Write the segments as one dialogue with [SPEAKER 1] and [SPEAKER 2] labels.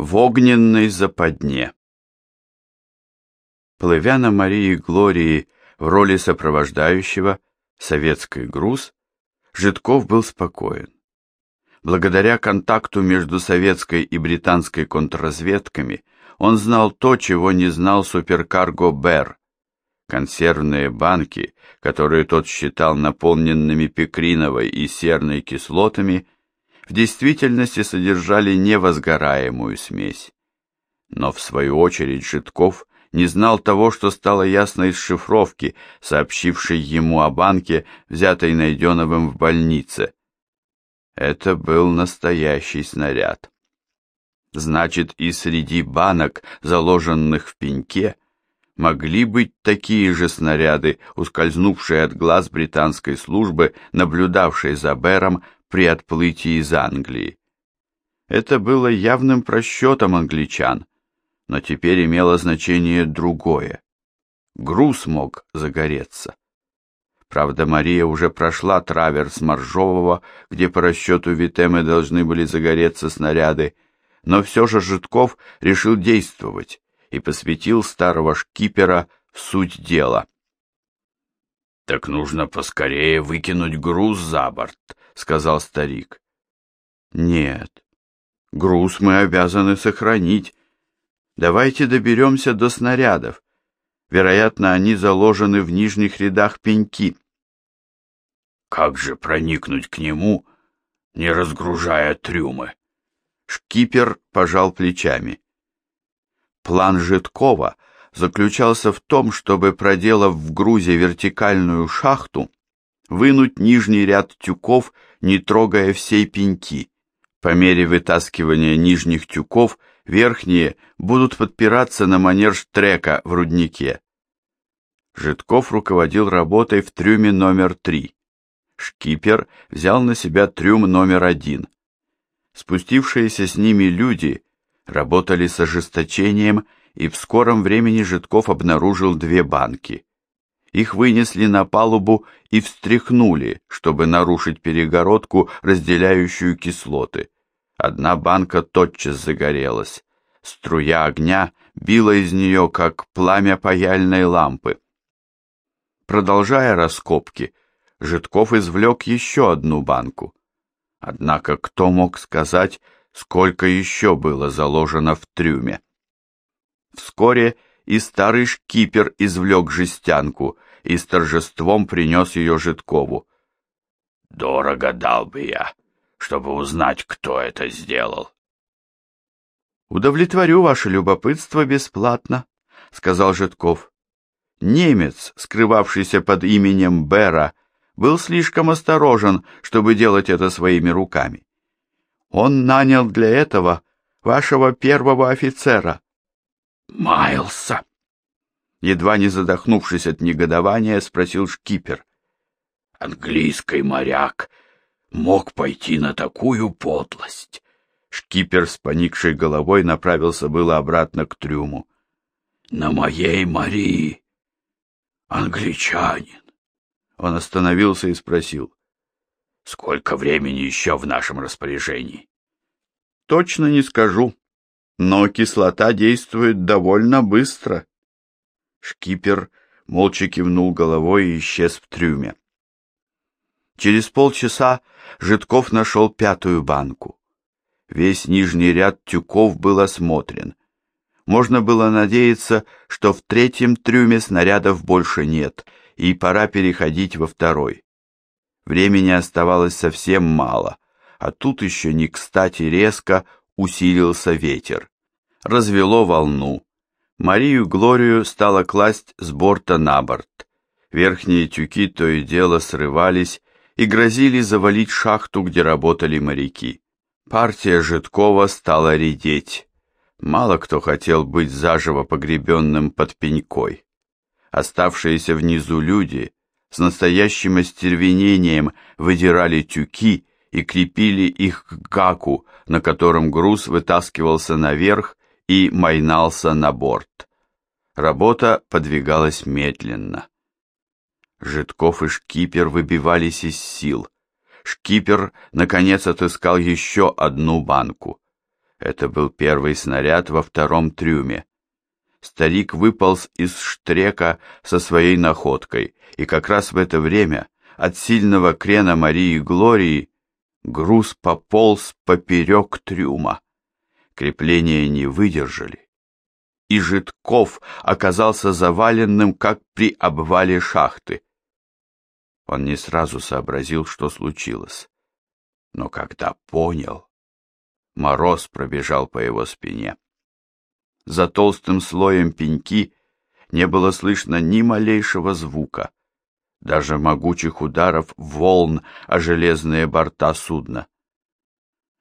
[SPEAKER 1] В огненной западне. Плывя на Марии Глории в роли сопровождающего советский груз, Житков был спокоен. Благодаря контакту между советской и британской контрразведками он знал то, чего не знал суперкарго Бер. Консервные банки, которые тот считал наполненными пекриновой и серной кислотами, в действительности содержали невозгораемую смесь. Но в свою очередь Житков не знал того, что стало ясно из шифровки, сообщившей ему о банке, взятой Найденовым в больнице. Это был настоящий снаряд. Значит, и среди банок, заложенных в пеньке, могли быть такие же снаряды, ускользнувшие от глаз британской службы, наблюдавшей за Бером при отплытии из Англии. Это было явным просчетом англичан, но теперь имело значение другое. Груз мог загореться. Правда, Мария уже прошла траверс Моржового, где по расчету Витемы должны были загореться снаряды, но все же Житков решил действовать и посвятил старого шкипера в суть дела. «Так нужно поскорее выкинуть груз за борт», — сказал старик. «Нет, груз мы обязаны сохранить. Давайте доберемся до снарядов. Вероятно, они заложены в нижних рядах пеньки.
[SPEAKER 2] Как же проникнуть к нему, не разгружая трюмы?
[SPEAKER 1] Шкипер пожал плечами. План Житкова заключался в том, чтобы, проделав в грузе вертикальную шахту, вынуть нижний ряд тюков, не трогая всей пеньки. По мере вытаскивания нижних тюков верхние будут подпираться на манер штрека в руднике. Житков руководил работой в трюме номер три. Шкипер взял на себя трюм номер один. Спустившиеся с ними люди работали с ожесточением, и в скором времени Житков обнаружил две банки. Их вынесли на палубу и встряхнули, чтобы нарушить перегородку, разделяющую кислоты. Одна банка тотчас загорелась. Струя огня била из нее, как пламя паяльной лампы. Продолжая раскопки, Житков извлек еще одну банку. Однако кто мог сказать, сколько еще было заложено в трюме? Вскоре и старый шкипер извлек жестянку и с торжеством принес ее Житкову.
[SPEAKER 2] «Дорого дал бы я, чтобы узнать, кто это сделал».
[SPEAKER 1] «Удовлетворю ваше любопытство бесплатно», — сказал Житков. Немец, скрывавшийся под именем Бера, был слишком осторожен, чтобы делать это своими руками. Он нанял для этого вашего первого офицера.
[SPEAKER 2] Майлса.
[SPEAKER 1] Едва не задохнувшись от негодования, спросил шкипер.
[SPEAKER 2] Английский моряк мог пойти на такую подлость.
[SPEAKER 1] Шкипер с поникшей головой направился было обратно к трюму.
[SPEAKER 2] На моей Марии. Англичанин.
[SPEAKER 1] Он остановился и спросил.
[SPEAKER 2] Сколько времени еще в нашем распоряжении?
[SPEAKER 1] Точно не скажу, но кислота действует довольно быстро. Шкипер молча кивнул головой и исчез в трюме. Через полчаса Житков нашел пятую банку. Весь нижний ряд тюков был осмотрен. Можно было надеяться, что в третьем трюме снарядов больше нет, и пора переходить во второй. Времени оставалось совсем мало, а тут еще не кстати резко усилился ветер. Развело волну. Марию Глорию стало класть с борта на борт. Верхние тюки то и дело срывались и грозили завалить шахту, где работали моряки. Партия Житкова стала редеть. Мало кто хотел быть заживо погребенным под пенькой. Оставшиеся внизу люди с настоящим остервенением выдирали тюки и крепили их к гаку, на котором груз вытаскивался наверх и майнался на борт. Работа подвигалась медленно. Житков и шкипер выбивались из сил. Шкипер, наконец, отыскал еще одну банку. Это был первый снаряд во втором трюме. Старик выполз из штрека со своей находкой, и как раз в это время от сильного крена Марии Глории груз пополз поперек трюма. Крепления не выдержали, и Житков оказался заваленным, как при обвале шахты. Он не сразу сообразил, что случилось. Но когда понял, мороз пробежал по его спине. За толстым слоем пеньки не было слышно ни малейшего звука, даже могучих ударов волн о железные борта судна.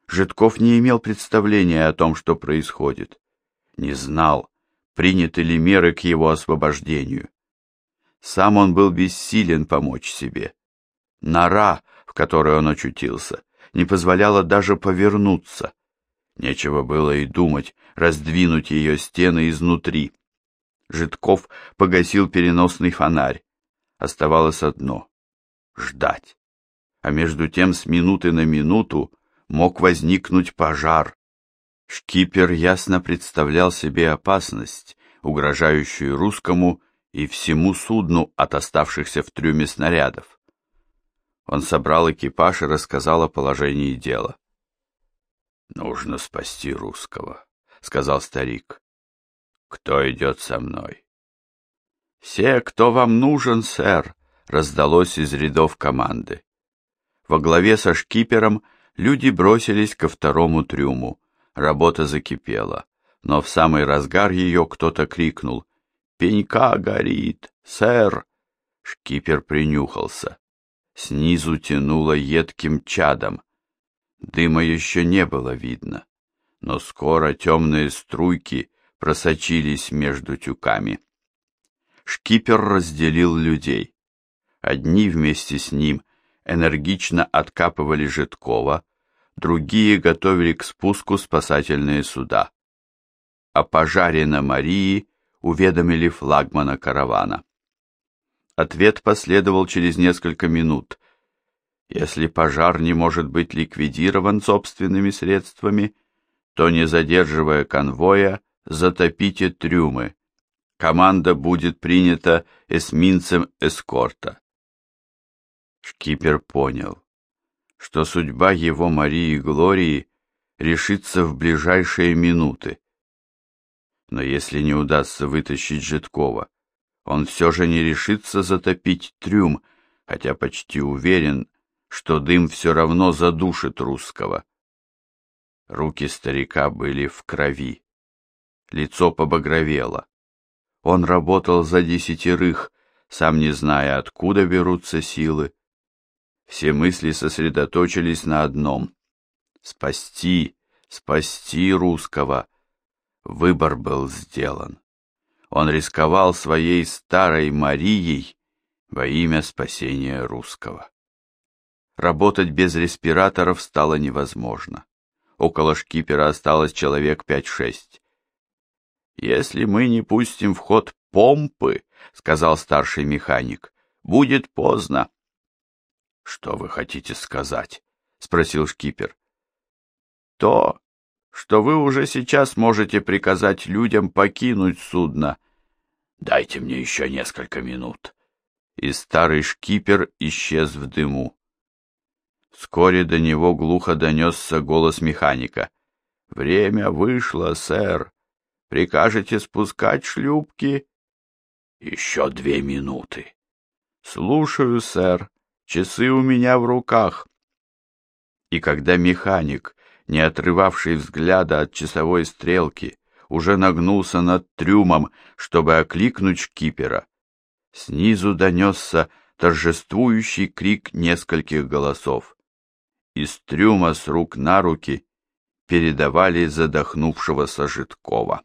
[SPEAKER 1] Житков не имел представления о том, что происходит, не знал, приняты ли меры к его освобождению. Сам он был бессилен помочь себе. Нора, в которой он очутился, не позволяла даже повернуться. Нечего было и думать раздвинуть ее стены изнутри. Житков погасил переносный фонарь. Оставалось одно — ждать. А между тем с минуты на минуту мог возникнуть пожар. Шкипер ясно представлял себе опасность, угрожающую русскому и всему судну от оставшихся в трюме снарядов. Он собрал экипаж и рассказал о положении дела. «Нужно спасти русского», — сказал старик. «Кто идет со мной?» «Все, кто вам нужен, сэр», — раздалось из рядов команды. Во главе со шкипером люди бросились ко второму трюму. Работа закипела, но в самый разгар ее кто-то крикнул Пенька горит, сэр!» Шкипер принюхался. Снизу тянуло едким чадом. Дыма еще не было видно, но скоро темные струйки просочились между тюками. Шкипер разделил людей. Одни вместе с ним энергично откапывали Житкова, другие готовили к спуску спасательные суда. О пожаре на Марии уведомили флагмана каравана. Ответ последовал через несколько минут. Если пожар не может быть ликвидирован собственными средствами, то, не задерживая конвоя, затопите трюмы. Команда будет принята эсминцем эскорта. Шкипер понял, что судьба его Марии Глории решится в ближайшие минуты. Но если не удастся вытащить Житкова, он все же не решится затопить трюм, хотя почти уверен, что дым все равно задушит русского. Руки старика были в крови. Лицо побагровело. Он работал за десятерых, сам не зная, откуда берутся силы. Все мысли сосредоточились на одном — спасти, спасти русского — Выбор был сделан. Он рисковал своей старой Марией во имя спасения русского. Работать без респираторов стало невозможно. Около шкипера осталось человек пять-шесть. «Если мы не пустим в ход помпы, — сказал старший механик, — будет поздно». «Что вы хотите сказать?» — спросил шкипер. «То, что вы уже сейчас можете приказать людям покинуть судно. Дайте мне еще несколько минут. И старый шкипер исчез в дыму. Вскоре до него глухо донесся голос механика. «Время вышло, сэр. Прикажете спускать шлюпки?» «Еще две минуты». «Слушаю, сэр. Часы у меня в руках». И когда механик не отрывавший взгляда от часовой стрелки, уже нагнулся над трюмом, чтобы окликнуть шкипера. Снизу донесся торжествующий крик нескольких голосов. Из трюма с рук на руки передавали задохнувшегося Житкова.